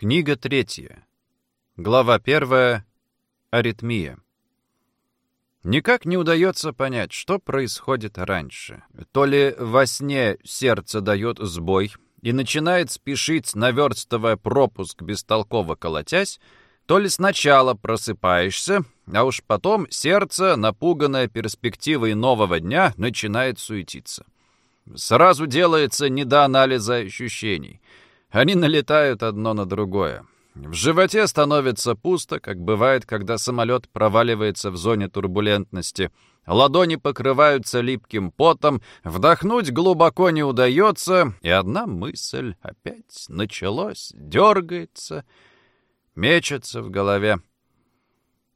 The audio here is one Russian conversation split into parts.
Книга третья. Глава первая. Аритмия. Никак не удается понять, что происходит раньше. То ли во сне сердце дает сбой и начинает спешить, наверстывая пропуск, бестолково колотясь, то ли сначала просыпаешься, а уж потом сердце, напуганное перспективой нового дня, начинает суетиться. Сразу делается не до анализа ощущений — они налетают одно на другое. В животе становится пусто, как бывает, когда самолет проваливается в зоне турбулентности. Ладони покрываются липким потом, вдохнуть глубоко не удается, и одна мысль опять началось, дергается, мечется в голове.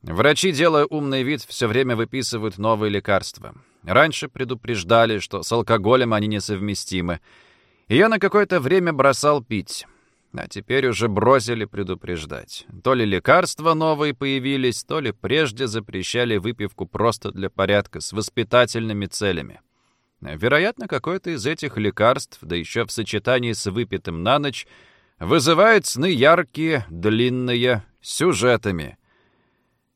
Врачи, делая умный вид, все время выписывают новые лекарства. Раньше предупреждали, что с алкоголем они несовместимы. Я на какое-то время бросал пить. А теперь уже бросили предупреждать. То ли лекарства новые появились, то ли прежде запрещали выпивку просто для порядка, с воспитательными целями. Вероятно, какое-то из этих лекарств, да еще в сочетании с выпитым на ночь, вызывает сны яркие, длинные, сюжетами —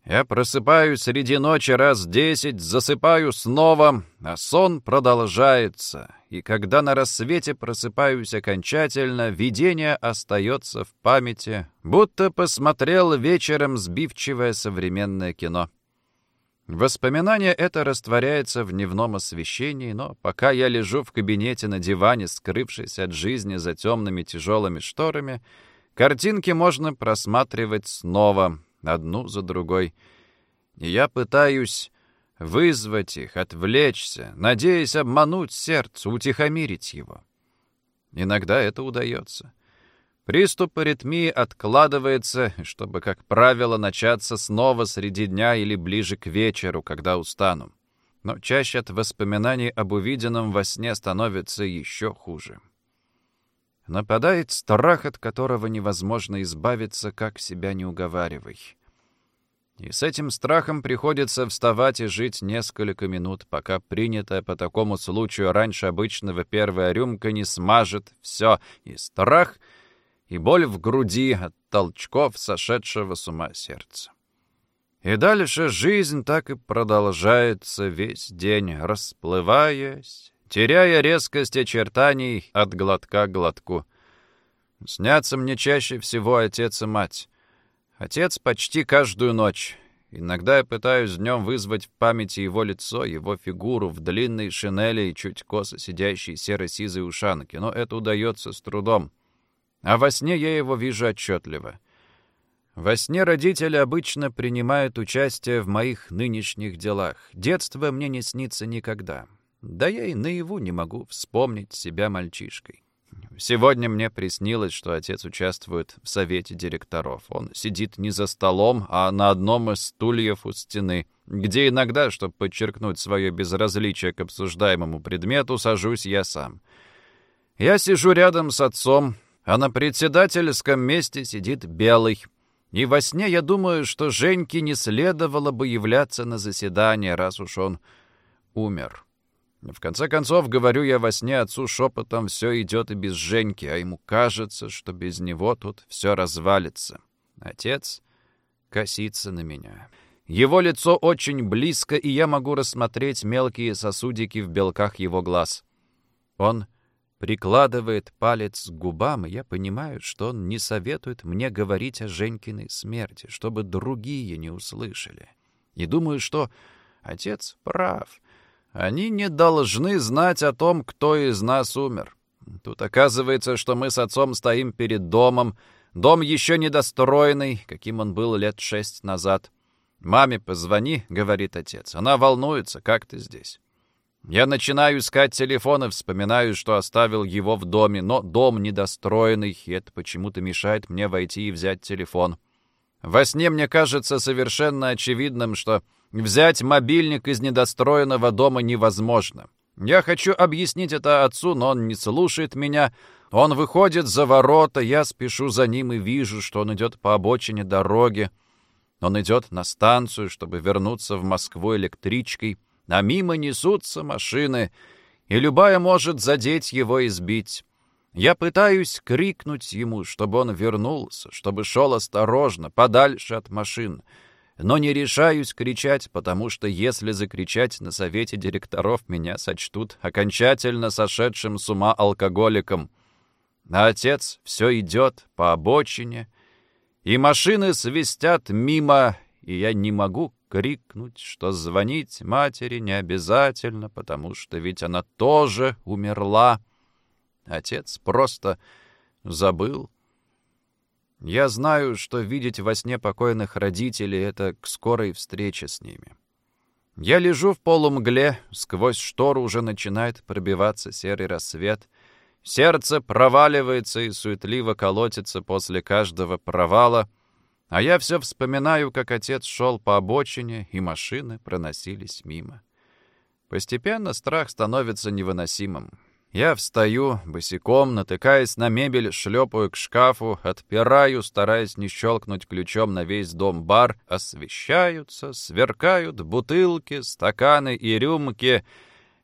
я просыпаюсь среди ночи раз десять, засыпаю снова, а сон продолжается. И когда на рассвете просыпаюсь окончательно, видение остается в памяти, будто посмотрел вечером сбивчивое современное кино. Воспоминание это растворяется в дневном освещении, но пока я лежу в кабинете на диване, скрывшись от жизни за темными тяжелыми шторами, картинки можно просматривать снова — одну за другой. И я пытаюсь вызвать их, отвлечься, надеясь обмануть сердце, утихомирить его. Иногда это удается. Приступ аритмии откладывается, чтобы, как правило, начаться снова среди дня или ближе к вечеру, когда устану. Но чаще от воспоминаний об увиденном во сне становится еще хуже. Нападает страх, от которого невозможно избавиться, как себя не уговаривай. И с этим страхом приходится вставать и жить несколько минут, пока принятая по такому случаю раньше обычного первая рюмка не смажет все, и страх, и боль в груди от толчков сошедшего с ума сердца. И дальше жизнь так и продолжается весь день, расплываясь, теряя резкость очертаний от глотка к глотку. Снятся мне чаще всего отец и мать. Отец почти каждую ночь. Иногда я пытаюсь днем вызвать в памяти его лицо, его фигуру в длинной шинели и чуть косо сидящей серо-сизой ушанке, но это удается с трудом. А во сне я его вижу отчетливо. Во сне родители обычно принимают участие в моих нынешних делах. Детство мне не снится никогда. Да я и наяву не могу вспомнить себя мальчишкой. Сегодня мне приснилось, что отец участвует в совете директоров. Он сидит не за столом, а на одном из стульев у стены, где иногда, чтобы подчеркнуть свое безразличие к обсуждаемому предмету, сажусь я сам. Я сижу рядом с отцом, а на председательском месте сидит Белый. И во сне я думаю, что Женьке не следовало бы являться на заседание, раз уж он умер. В конце концов, говорю я во сне отцу шепотом, все идет и без Женьки, а ему кажется, что без него тут все развалится. Отец косится на меня. Его лицо очень близко, и я могу рассмотреть мелкие сосудики в белках его глаз. Он прикладывает палец к губам, и я понимаю, что он не советует мне говорить о Женькиной смерти, чтобы другие не услышали. И думаю, что отец прав — они не должны знать о том, кто из нас умер. Тут оказывается, что мы с отцом стоим перед домом. Дом еще недостроенный, каким он был лет шесть назад. «Маме позвони», — говорит отец. «Она волнуется, как ты здесь?» Я начинаю искать телефон и вспоминаю, что оставил его в доме, но дом недостроенный, и это почему-то мешает мне войти и взять телефон. Во сне мне кажется совершенно очевидным, что Взять мобильник из недостроенного дома невозможно. Я хочу объяснить это отцу, но он не слушает меня. Он выходит за ворота, я спешу за ним и вижу, что он идет по обочине дороги. Он идет на станцию, чтобы вернуться в Москву электричкой, а мимо несутся машины, и любая может задеть его и сбить. Я пытаюсь крикнуть ему, чтобы он вернулся, чтобы шел осторожно, подальше от машин. Но не решаюсь кричать, потому что если закричать на совете директоров, меня сочтут окончательно сошедшим с ума алкоголиком. А отец все идет по обочине, и машины свистят мимо, и я не могу крикнуть, что звонить матери не обязательно, потому что ведь она тоже умерла. Отец просто забыл. Я знаю, что видеть во сне покойных родителей — это к скорой встрече с ними. Я лежу в полумгле, сквозь штору уже начинает пробиваться серый рассвет. Сердце проваливается и суетливо колотится после каждого провала, а я все вспоминаю, как отец шел по обочине, и машины проносились мимо. Постепенно страх становится невыносимым. Я встаю, босиком, натыкаясь на мебель, шлепаю к шкафу, отпираю, стараясь не щелкнуть ключом на весь дом бар. Освещаются, сверкают бутылки, стаканы и рюмки.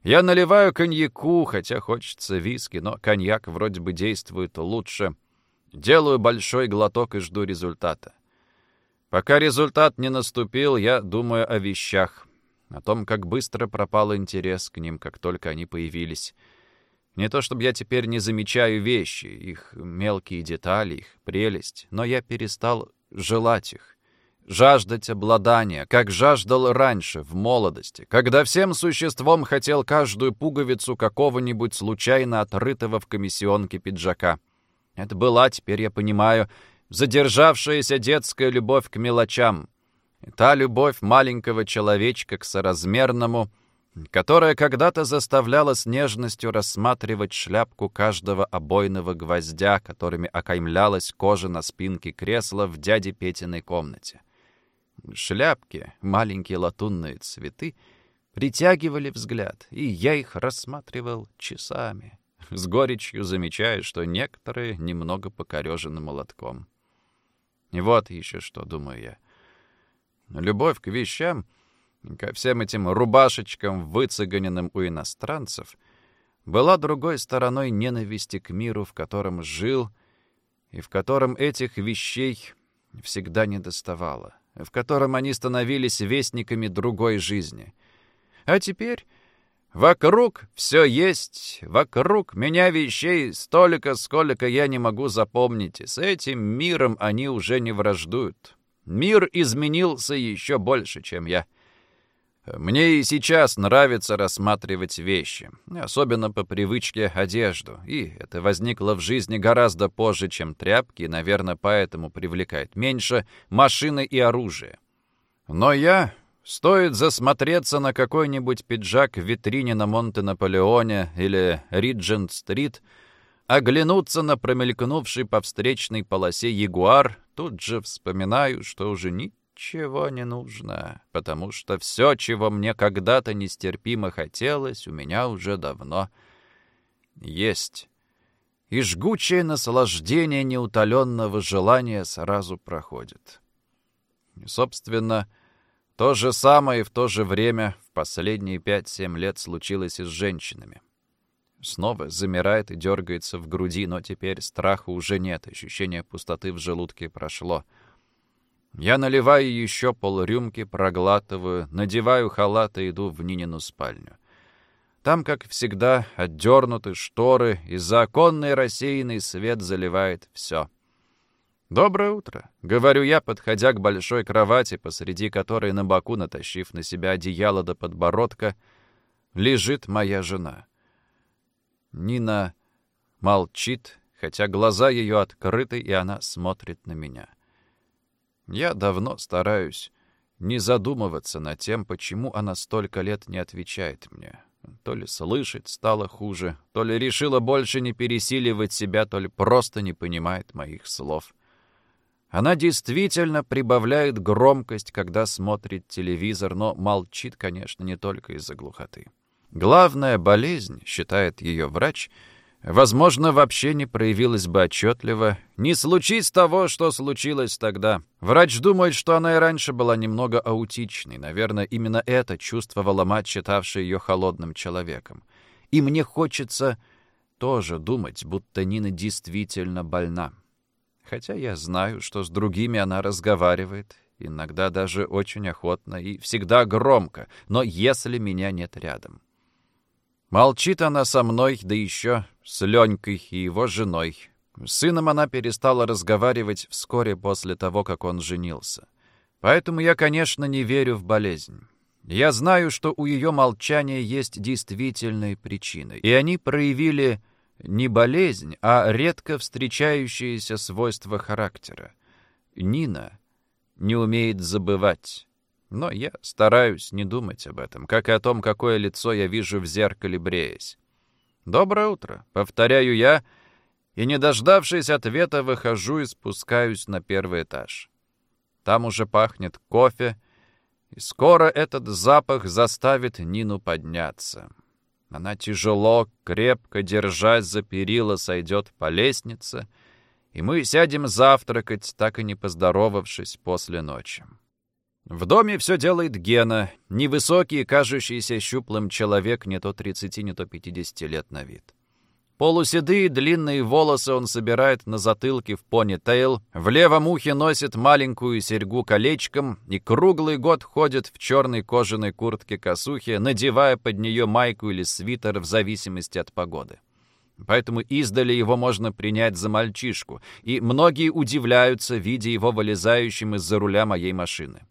Я наливаю коньяку, хотя хочется виски, но коньяк вроде бы действует лучше. Делаю большой глоток и жду результата. Пока результат не наступил, я думаю о вещах, о том, как быстро пропал интерес к ним, как только они появились. Не то чтобы я теперь не замечаю вещи, их мелкие детали, их прелесть, но я перестал желать их, жаждать обладания, как жаждал раньше, в молодости, когда всем существом хотел каждую пуговицу какого-нибудь случайно отрытого в комиссионке пиджака. Это была, теперь я понимаю, задержавшаяся детская любовь к мелочам. Та любовь маленького человечка к соразмерному — которая когда-то заставляла с нежностью рассматривать шляпку каждого обойного гвоздя, которыми окаймлялась кожа на спинке кресла в дяде Петиной комнате. Шляпки, маленькие латунные цветы, притягивали взгляд, и я их рассматривал часами, с горечью замечая, что некоторые немного покорежены молотком. И вот еще что, думаю я. Любовь к вещам — ко всем этим рубашечкам, выцеганенным у иностранцев, была другой стороной ненависти к миру, в котором жил, и в котором этих вещей всегда недоставало, в котором они становились вестниками другой жизни. А теперь вокруг все есть, вокруг меня вещей столько, сколько я не могу запомнить, и с этим миром они уже не враждуют. Мир изменился еще больше, чем я. Мне и сейчас нравится рассматривать вещи, особенно по привычке одежду, и это возникло в жизни гораздо позже, чем тряпки, и, наверное, поэтому привлекает меньше машины и оружие. Но я, стоит засмотреться на какой-нибудь пиджак в витрине на Монте-Наполеоне или Риджент-стрит, оглянуться на промелькнувший по встречной полосе ягуар, тут же вспоминаю, что уже ни ничего не нужно, потому что все, чего мне когда-то нестерпимо хотелось, у меня уже давно есть. И жгучее наслаждение неутоленного желания сразу проходит. И, собственно, то же самое в то же время в последние пять-семь лет случилось и с женщинами. Снова замирает и дергается в груди, но теперь страха уже нет, ощущение пустоты в желудке прошло — я наливаю еще полрюмки, проглатываю, надеваю халат и иду в Нинину спальню. Там, как всегда, отдернуты шторы, и законный рассеянный свет заливает все. «Доброе утро», — говорю я, подходя к большой кровати, посреди которой на боку, натащив на себя одеяло до подбородка, лежит моя жена. Нина молчит, хотя глаза ее открыты, и она смотрит на меня. — я давно стараюсь не задумываться над тем, почему она столько лет не отвечает мне. То ли слышать стало хуже, то ли решила больше не пересиливать себя, то ли просто не понимает моих слов. Она действительно прибавляет громкость, когда смотрит телевизор, но молчит, конечно, не только из-за глухоты. Главная болезнь, считает ее врач — возможно, вообще не проявилась бы отчетливо. Не случись того, что случилось тогда. Врач думает, что она и раньше была немного аутичной. Наверное, именно это чувствовала мать, считавшая ее холодным человеком. И мне хочется тоже думать, будто Нина действительно больна. Хотя я знаю, что с другими она разговаривает, иногда даже очень охотно и всегда громко, но если меня нет рядом. Молчит она со мной, да еще с Ленькой и его женой. С сыном она перестала разговаривать вскоре после того, как он женился. Поэтому я, конечно, не верю в болезнь. Я знаю, что у ее молчания есть действительные причины, и они проявили не болезнь, а редко встречающиеся свойства характера. Нина не умеет забывать. Но я стараюсь не думать об этом, как и о том, какое лицо я вижу в зеркале, бреясь. «Доброе утро», — повторяю я, и, не дождавшись ответа, выхожу и спускаюсь на первый этаж. Там уже пахнет кофе, и скоро этот запах заставит Нину подняться. Она тяжело, крепко, держась за перила, сойдет по лестнице, и мы сядем завтракать, так и не поздоровавшись после ночи. В доме все делает Гена, невысокий, кажущийся щуплым человек, не то 30, не то 50 лет на вид. Полуседые длинные волосы он собирает на затылке в пони-тейл, в левом ухе носит маленькую серьгу колечком и круглый год ходит в черной кожаной куртке-косухе, надевая под нее майку или свитер в зависимости от погоды. Поэтому издали его можно принять за мальчишку, и многие удивляются, видя его вылезающим из-за руля моей машины.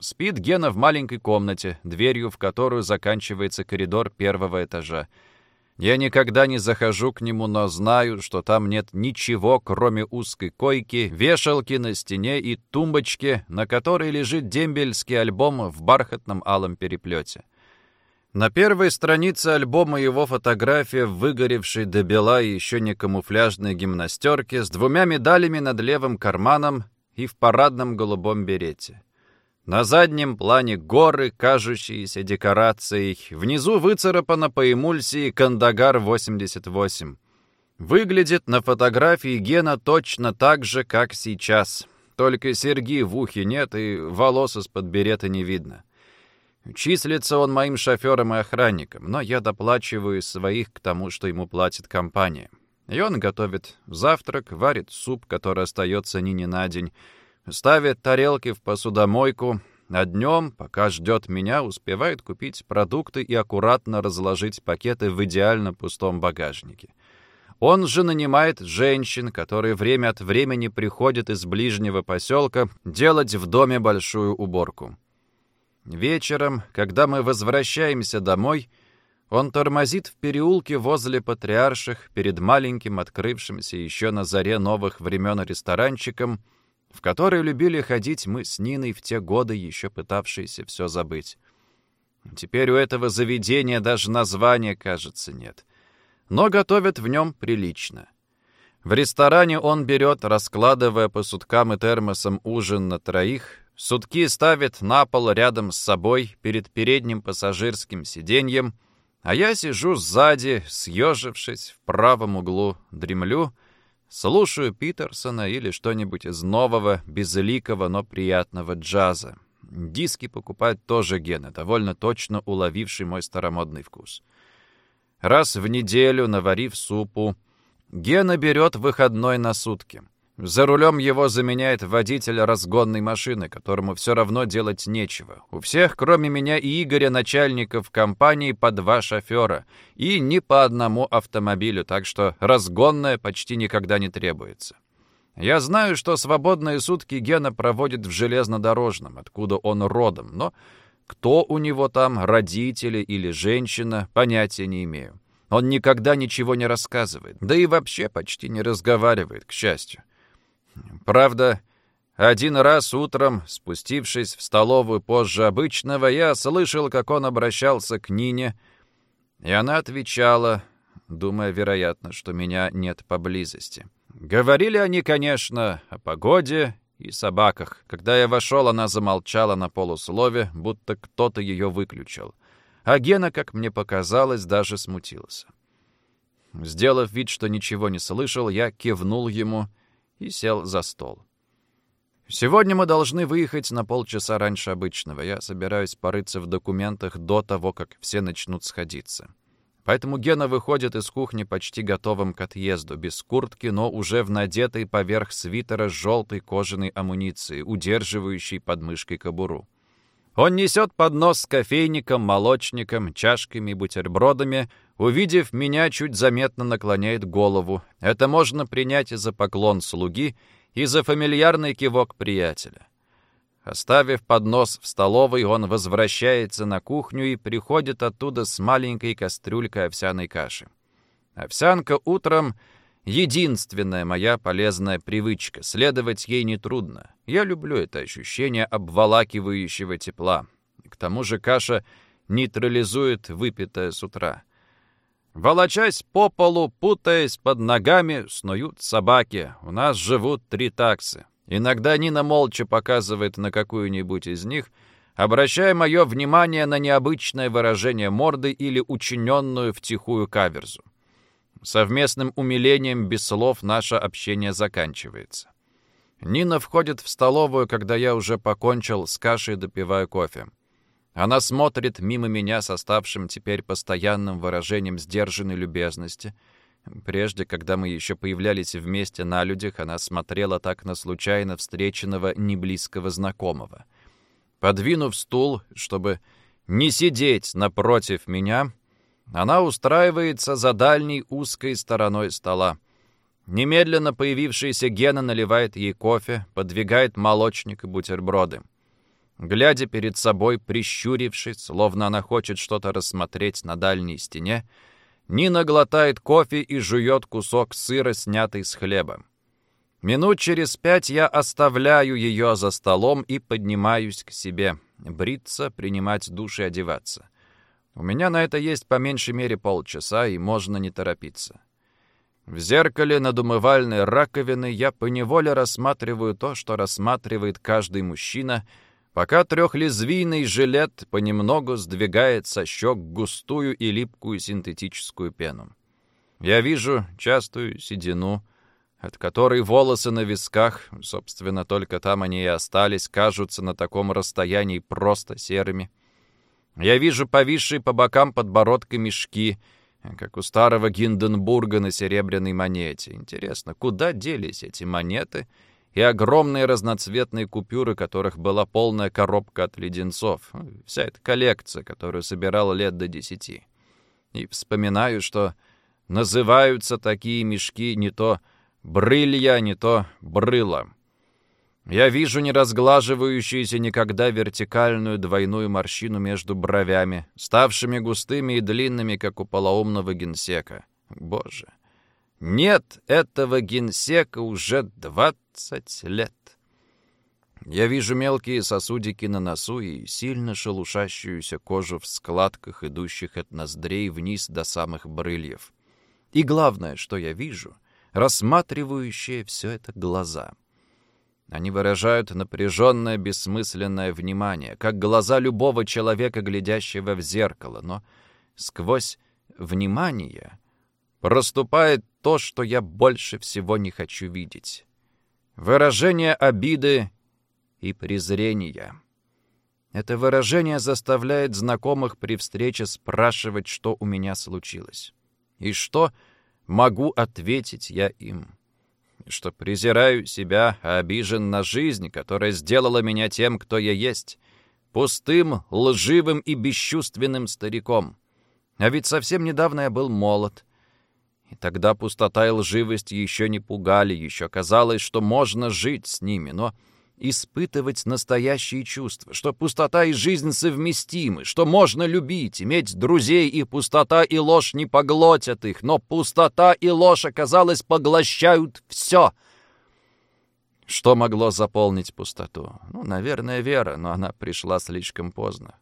Спит Гена в маленькой комнате, дверью в которую заканчивается коридор первого этажа. Я никогда не захожу к нему, но знаю, что там нет ничего, кроме узкой койки, вешалки на стене и тумбочки, на которой лежит дембельский альбом в бархатном алом переплете. На первой странице альбома его фотография в выгоревшей до бела и еще не камуфляжной гимнастерке с двумя медалями над левым карманом и в парадном голубом берете. На заднем плане горы, кажущиеся декорацией. Внизу выцарапано по эмульсии «Кандагар-88». Выглядит на фотографии Гена точно так же, как сейчас. Только серьги в ухе нет и волос из-под берета не видно. Числится он моим шофером и охранником, но я доплачиваю своих к тому, что ему платит компания. И он готовит завтрак, варит суп, который остается Нине на день, ставит тарелки в посудомойку, а днем, пока ждет меня, успевает купить продукты и аккуратно разложить пакеты в идеально пустом багажнике. Он же нанимает женщин, которые время от времени приходят из ближнего поселка делать в доме большую уборку. Вечером, когда мы возвращаемся домой, он тормозит в переулке возле Патриарших перед маленьким открывшимся еще на заре новых времен ресторанчиком — в который любили ходить мы с Ниной в те годы, еще пытавшиеся все забыть. Теперь у этого заведения даже названия, кажется, нет. Но готовят в нем прилично. В ресторане он берет, раскладывая по суткам и термосам ужин на троих, сутки ставит на пол рядом с собой перед передним пассажирским сиденьем, а я сижу сзади, съежившись в правом углу, дремлю — Слушаю Питерсона или что-нибудь из нового, безликого, но приятного джаза. Диски покупает тоже Гена, довольно точно уловивший мой старомодный вкус. Раз в неделю, наварив супу, Гена берет выходной на сутки — за рулем его заменяет водитель разгонной машины, которому все равно делать нечего. У всех, кроме меня и Игоря, начальников компании по два шофера. И ни по одному автомобилю, так что разгонная почти никогда не требуется. Я знаю, что свободные сутки Гена проводит в железнодорожном, откуда он родом, но кто у него там, родители или женщина, понятия не имею. Он никогда ничего не рассказывает, да и вообще почти не разговаривает, к счастью. Правда, один раз утром, спустившись в столовую позже обычного, я слышал, как он обращался к Нине, и она отвечала, думая, вероятно, что меня нет поблизости. Говорили они, конечно, о погоде и собаках. Когда я вошел, она замолчала на полуслове, будто кто-то ее выключил. А Гена, как мне показалось, даже смутился. Сделав вид, что ничего не слышал, я кивнул ему и сел за стол. «Сегодня мы должны выехать на полчаса раньше обычного. Я собираюсь порыться в документах до того, как все начнут сходиться. Поэтому Гена выходит из кухни почти готовым к отъезду, без куртки, но уже в надетой поверх свитера желтой кожаной амуниции, удерживающей под мышкой кобуру. Он несет поднос с кофейником, молочником, чашками и бутербродами. Увидев меня, чуть заметно наклоняет голову. Это можно принять и за поклон слуги, и за фамильярный кивок приятеля. Оставив поднос в столовой, он возвращается на кухню и приходит оттуда с маленькой кастрюлькой овсяной каши. Овсянка утром — единственная моя полезная привычка, следовать ей нетрудно. Я люблю это ощущение обволакивающего тепла. К тому же каша нейтрализует выпитое с утра. Волочась по полу, путаясь под ногами, снуют собаки. У нас живут три таксы. Иногда Нина молча показывает на какую-нибудь из них, обращая мое внимание на необычное выражение морды или учиненную втихую каверзу. Совместным умилением без слов наше общение заканчивается. Нина входит в столовую, когда я уже покончил с кашей, допивая кофе. Она смотрит мимо меня с оставшим теперь постоянным выражением сдержанной любезности — Прежде, когда мы еще появлялись вместе на людях, она смотрела так на случайно встреченного неблизкого знакомого. Подвинув стул, чтобы не сидеть напротив меня, она устраивается за дальней узкой стороной стола. Немедленно появившаяся Гена наливает ей кофе, подвигает молочник и бутерброды. Глядя перед собой, прищурившись, словно она хочет что-то рассмотреть на дальней стене, Нина глотает кофе и жует кусок сыра, снятый с хлеба. Минут через пять я оставляю ее за столом и поднимаюсь к себе. Бриться, принимать душ и одеваться. У меня на это есть по меньшей мере полчаса, и можно не торопиться. В зеркале над умывальной раковиной я поневоле рассматриваю то, что рассматривает каждый мужчина — пока трехлезвийный жилет понемногу сдвигает со щек густую и липкую синтетическую пену. Я вижу частую седину, от которой волосы на висках, собственно, только там они и остались, кажутся на таком расстоянии просто серыми. Я вижу повисшие по бокам подбородка мешки, как у старого Гинденбурга на серебряной монете. Интересно, куда делись эти монеты — и огромные разноцветные купюры, которых была полная коробка от леденцов. Вся эта коллекция, которую собирал лет до десяти. И вспоминаю, что называются такие мешки не то брылья, не то брыло. Я вижу неразглаживающуюся никогда вертикальную двойную морщину между бровями, ставшими густыми и длинными, как у полоумного генсека. Боже, нет этого генсека уже двадцать лет. Я вижу мелкие сосудики на носу и сильно шелушащуюся кожу в складках, идущих от ноздрей вниз до самых брыльев. И главное, что я вижу, рассматривающие все это глаза. Они выражают напряженное, бессмысленное внимание, как глаза любого человека, глядящего в зеркало, но сквозь внимание проступает то, что я больше всего не хочу видеть. Выражение обиды и презрения. Это выражение заставляет знакомых при встрече спрашивать, что у меня случилось. И что могу ответить я им. Что презираю себя, а обижен на жизнь, которая сделала меня тем, кто я есть. Пустым, лживым и бесчувственным стариком. А ведь совсем недавно я был молод, и тогда пустота и лживость еще не пугали, еще казалось, что можно жить с ними, но испытывать настоящие чувства, что пустота и жизнь совместимы, что можно любить, иметь друзей, и пустота и ложь не поглотят их, но пустота и ложь, оказалось, поглощают все. Что могло заполнить пустоту? Ну, наверное, вера, но она пришла слишком поздно.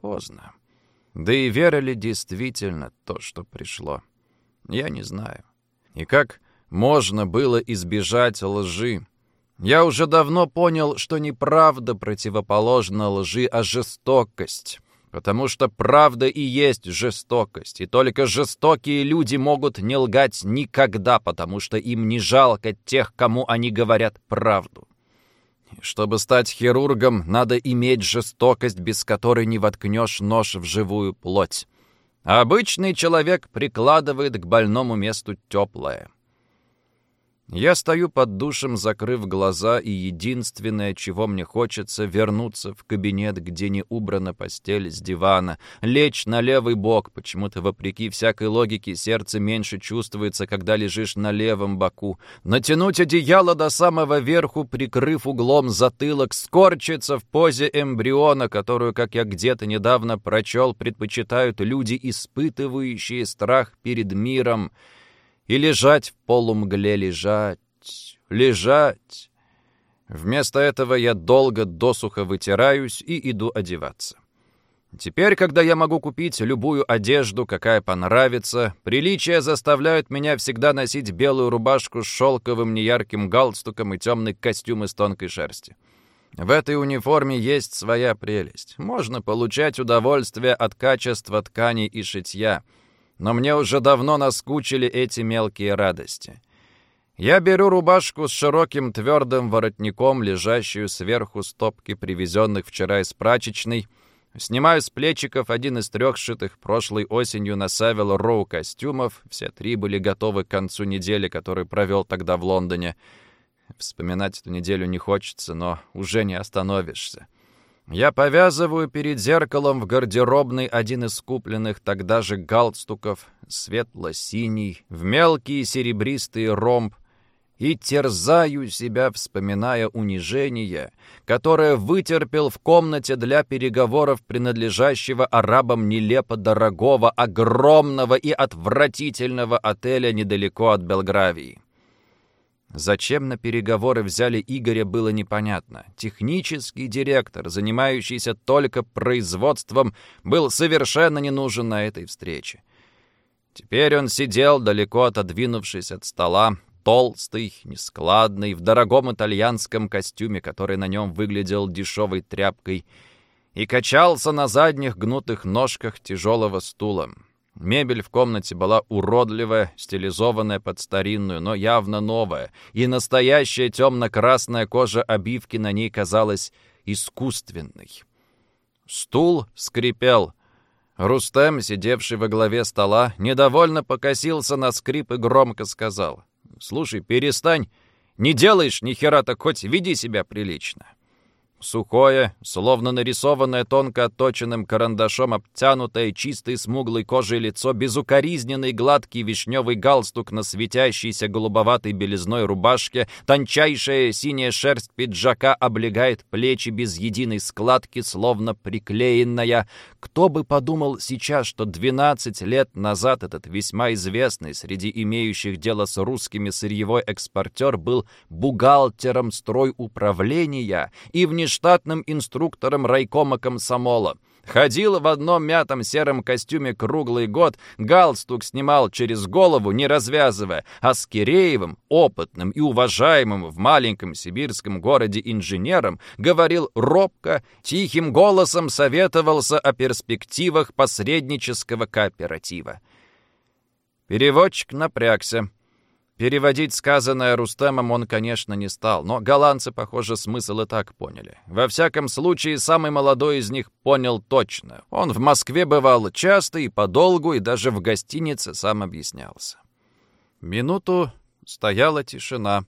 Поздно. Да и вера ли действительно то, что пришло? Я не знаю. И как можно было избежать лжи? Я уже давно понял, что не правда противоположна лжи, а жестокость. Потому что правда и есть жестокость, и только жестокие люди могут не лгать никогда, потому что им не жалко тех, кому они говорят правду. Чтобы стать хирургом, надо иметь жестокость, без которой не воткнешь нож в живую плоть. Обычный человек прикладывает к больному месту теплое. Я стою под душем, закрыв глаза, и единственное, чего мне хочется, вернуться в кабинет, где не убрана постель с дивана, лечь на левый бок, почему-то, вопреки всякой логике, сердце меньше чувствуется, когда лежишь на левом боку, натянуть одеяло до самого верху, прикрыв углом затылок, скорчиться в позе эмбриона, которую, как я где-то недавно прочел, предпочитают люди, испытывающие страх перед миром, и лежать в полумгле, лежать, лежать. Вместо этого я долго досуха вытираюсь и иду одеваться. Теперь, когда я могу купить любую одежду, какая понравится, приличия заставляют меня всегда носить белую рубашку с шелковым неярким галстуком и темный костюм из тонкой шерсти. В этой униформе есть своя прелесть. Можно получать удовольствие от качества ткани и шитья — но мне уже давно наскучили эти мелкие радости. Я беру рубашку с широким твердым воротником, лежащую сверху стопки привезенных вчера из прачечной, снимаю с плечиков один из трех сшитых прошлой осенью на Савел Роу костюмов, все три были готовы к концу недели, которую провел тогда в Лондоне. Вспоминать эту неделю не хочется, но уже не остановишься. Я повязываю перед зеркалом в гардеробной один из купленных тогда же галстуков, светло-синий, в мелкий серебристый ромб, и терзаю себя, вспоминая унижение, которое вытерпел в комнате для переговоров принадлежащего арабам нелепо дорогого, огромного и отвратительного отеля недалеко от Белгравии. Зачем на переговоры взяли Игоря, было непонятно. Технический директор, занимающийся только производством, был совершенно не нужен на этой встрече. Теперь он сидел, далеко отодвинувшись от стола, толстый, нескладный, в дорогом итальянском костюме, который на нем выглядел дешевой тряпкой, и качался на задних гнутых ножках тяжелого стула. Мебель в комнате была уродливая, стилизованная под старинную, но явно новая, и настоящая темно-красная кожа обивки на ней казалась искусственной. Стул скрипел. Рустем, сидевший во главе стола, недовольно покосился на скрип и громко сказал. «Слушай, перестань. Не делаешь ни хера, так хоть веди себя прилично». Сухое, словно нарисованное тонко отточенным карандашом, обтянутое чистой смуглой кожей лицо, безукоризненный гладкий вишневый галстук на светящейся голубоватой белизной рубашке, тончайшая синяя шерсть пиджака облегает плечи без единой складки, словно приклеенная. Кто бы подумал сейчас, что 12 лет назад этот весьма известный среди имеющих дело с русскими сырьевой экспортер был бухгалтером стройуправления и внешне штатным инструктором райкома комсомола. Ходил в одном мятом сером костюме круглый год, галстук снимал через голову, не развязывая, а с Киреевым, опытным и уважаемым в маленьком сибирском городе инженером, говорил робко, тихим голосом советовался о перспективах посреднического кооператива. Переводчик напрягся. Переводить сказанное Рустемом он, конечно, не стал, но голландцы, похоже, смысл и так поняли. Во всяком случае, самый молодой из них понял точно. Он в Москве бывал часто и подолгу, и даже в гостинице сам объяснялся. Минуту стояла тишина.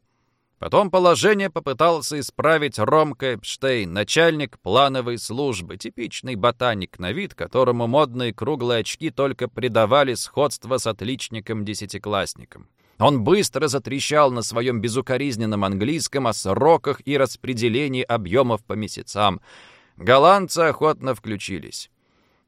Потом положение попытался исправить Ромка Эпштейн, начальник плановой службы, типичный ботаник на вид, которому модные круглые очки только придавали сходство с отличником-десятиклассником. Он быстро затрещал на своем безукоризненном английском о сроках и распределении объемов по месяцам. Голландцы охотно включились.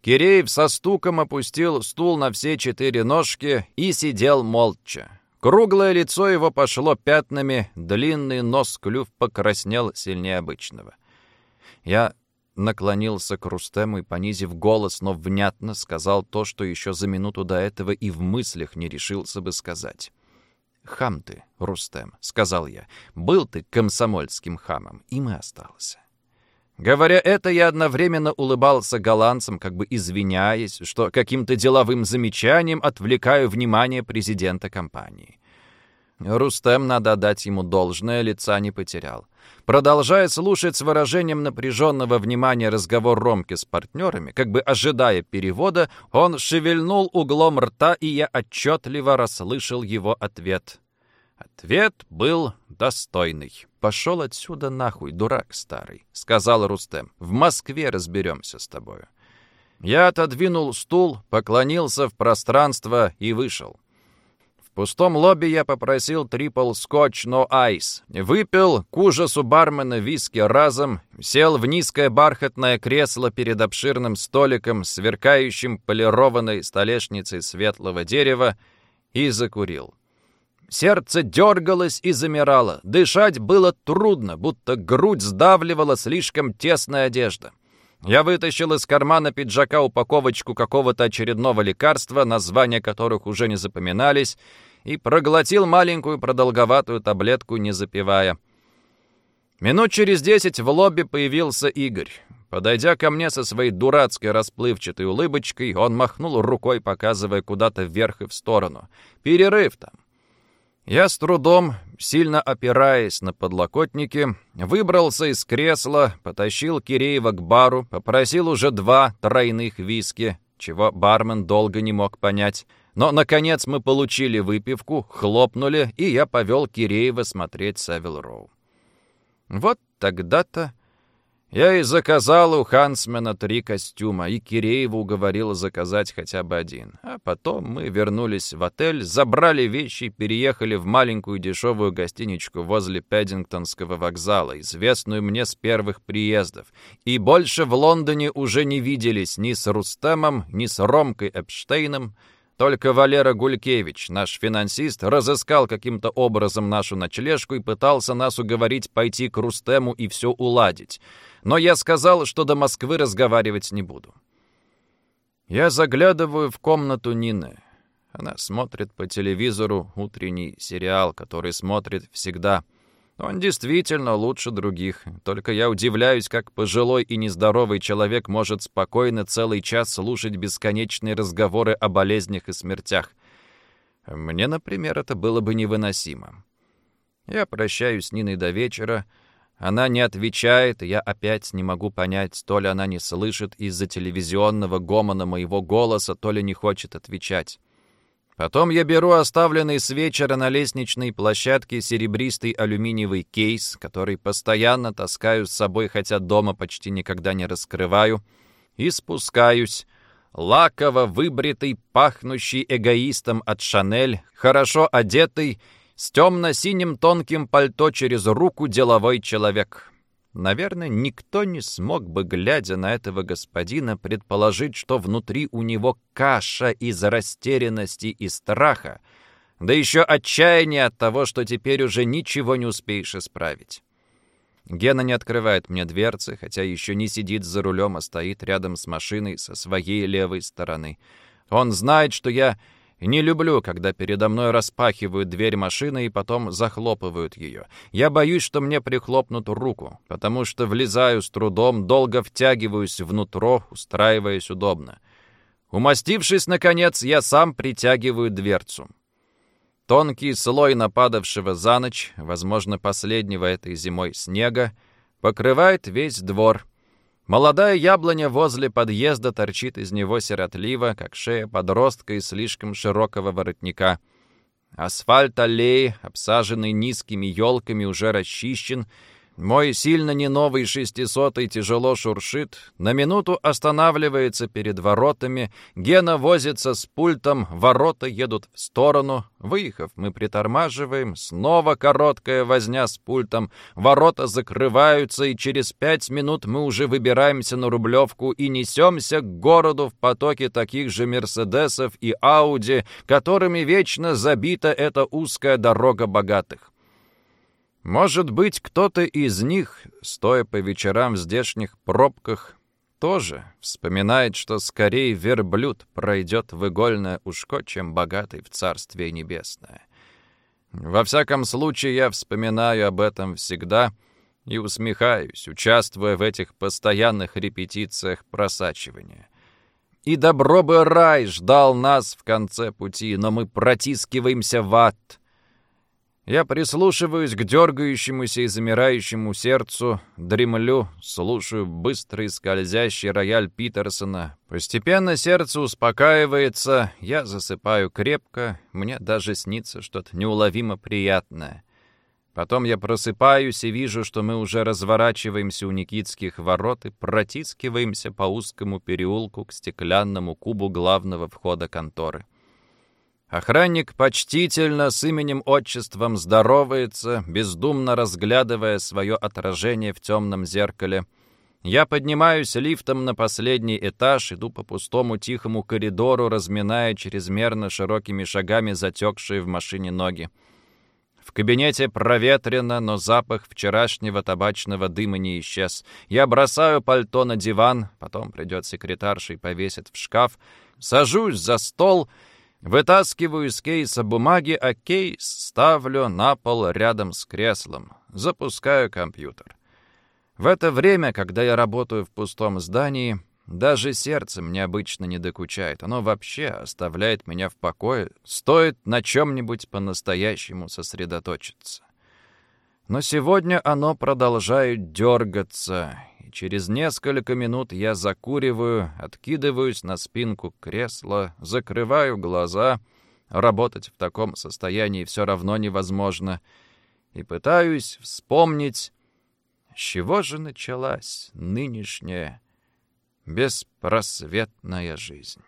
Киреев со стуком опустил стул на все четыре ножки и сидел молча. Круглое лицо его пошло пятнами, длинный нос-клюв покраснел сильнее обычного. Я наклонился к Рустему и, понизив голос, но внятно сказал то, что еще за минуту до этого и в мыслях не решился бы сказать. «Хам ты, Рустем», — сказал я. «Был ты комсомольским хамом, и остался». Говоря это, я одновременно улыбался голландцам, как бы извиняясь, что каким-то деловым замечанием отвлекаю внимание президента компании. Рустем, надо дать ему должное, лица не потерял. Продолжая слушать с выражением напряженного внимания разговор Ромки с партнерами, как бы ожидая перевода, он шевельнул углом рта, и я отчетливо расслышал его ответ. Ответ был достойный. «Пошел отсюда нахуй, дурак старый», — сказал Рустем. «В Москве разберемся с тобою». Я отодвинул стул, поклонился в пространство и вышел. В пустом лобби я попросил трипл скотч, но айс. Выпил к ужасу бармена виски разом, сел в низкое бархатное кресло перед обширным столиком, сверкающим полированной столешницей светлого дерева, и закурил. Сердце дергалось и замирало. Дышать было трудно, будто грудь сдавливала слишком тесная одежда. Я вытащил из кармана пиджака упаковочку какого-то очередного лекарства, названия которых уже не запоминались, и проглотил маленькую продолговатую таблетку, не запивая. Минут через десять в лобби появился Игорь. Подойдя ко мне со своей дурацкой расплывчатой улыбочкой, он махнул рукой, показывая куда-то вверх и в сторону. «Перерыв там». Я с трудом, сильно опираясь на подлокотники, выбрался из кресла, потащил Киреева к бару, попросил уже два тройных виски, чего бармен долго не мог понять. Но, наконец, мы получили выпивку, хлопнули, и я повел Киреева смотреть Савил Роу. Вот тогда-то я и заказал у Хансмена три костюма, и Киреева уговорил заказать хотя бы один. А потом мы вернулись в отель, забрали вещи, переехали в маленькую дешевую гостиничку возле Пэддингтонского вокзала, известную мне с первых приездов. И больше в Лондоне уже не виделись ни с Рустемом, ни с Ромкой Эпштейном, только Валера Гулькевич, наш финансист, разыскал каким-то образом нашу ночлежку и пытался нас уговорить пойти к Рустему и все уладить. Но я сказал, что до Москвы разговаривать не буду. Я заглядываю в комнату Нины. Она смотрит по телевизору утренний сериал, который смотрит всегда. Он действительно лучше других. Только я удивляюсь, как пожилой и нездоровый человек может спокойно целый час слушать бесконечные разговоры о болезнях и смертях. Мне, например, это было бы невыносимо. Я прощаюсь с Ниной до вечера. Она не отвечает, и я опять не могу понять, то ли она не слышит из-за телевизионного гомона моего голоса, то ли не хочет отвечать. Потом я беру оставленный с вечера на лестничной площадке серебристый алюминиевый кейс, который постоянно таскаю с собой, хотя дома почти никогда не раскрываю, и спускаюсь, лаково выбритый, пахнущий эгоистом от Шанель, хорошо одетый, с темно-синим тонким пальто через руку деловой человек. Наверное, никто не смог бы, глядя на этого господина, предположить, что внутри у него каша из растерянности и страха, да еще отчаяние от того, что теперь уже ничего не успеешь исправить. Гена не открывает мне дверцы, хотя еще не сидит за рулем, а стоит рядом с машиной со своей левой стороны. Он знает, что я не люблю, когда передо мной распахивают дверь машины и потом захлопывают ее. Я боюсь, что мне прихлопнут руку, потому что влезаю с трудом, долго втягиваюсь внутрь, устраиваясь удобно. Умастившись, наконец, я сам притягиваю дверцу. Тонкий слой нападавшего за ночь, возможно, последнего этой зимой снега, покрывает весь двор — Молодая яблоня возле подъезда торчит из него сиротливо, как шея подростка из слишком широкого воротника. Асфальт аллеи, обсаженный низкими елками, уже расчищен, мой сильно не новый шестисотый тяжело шуршит, на минуту останавливается перед воротами, Гена возится с пультом, ворота едут в сторону. Выехав, мы притормаживаем, снова короткая возня с пультом, ворота закрываются, и через пять минут мы уже выбираемся на Рублевку и несемся к городу в потоке таких же Мерседесов и Ауди, которыми вечно забита эта узкая дорога богатых. Может быть, кто-то из них, стоя по вечерам в здешних пробках, тоже вспоминает, что скорее верблюд пройдет в игольное ушко, чем богатый в Царствие Небесное. Во всяком случае, я вспоминаю об этом всегда и усмехаюсь, участвуя в этих постоянных репетициях просачивания. И добро бы рай ждал нас в конце пути, но мы протискиваемся в ад — Я прислушиваюсь к дергающемуся и замирающему сердцу, дремлю, слушаю быстрый скользящий рояль Питерсона. Постепенно сердце успокаивается, я засыпаю крепко, мне даже снится что-то неуловимо приятное. Потом я просыпаюсь и вижу, что мы уже разворачиваемся у Никитских ворот и протискиваемся по узкому переулку к стеклянному кубу главного входа конторы. Охранник почтительно с именем-отчеством здоровается, бездумно разглядывая свое отражение в темном зеркале. Я поднимаюсь лифтом на последний этаж, иду по пустому тихому коридору, разминая чрезмерно широкими шагами затекшие в машине ноги. В кабинете проветрено, но запах вчерашнего табачного дыма не исчез. Я бросаю пальто на диван, потом придет секретарша и повесит в шкаф, сажусь за стол — Вытаскиваю из кейса бумаги, а кейс ставлю на пол рядом с креслом. Запускаю компьютер. В это время, когда я работаю в пустом здании, даже сердце мне обычно не докучает. Оно вообще оставляет меня в покое. Стоит на чем-нибудь по-настоящему сосредоточиться. Но сегодня оно продолжает дергаться, Через несколько минут я закуриваю, откидываюсь на спинку кресла, закрываю глаза. Работать в таком состоянии все равно невозможно. И пытаюсь вспомнить, с чего же началась нынешняя беспросветная жизнь.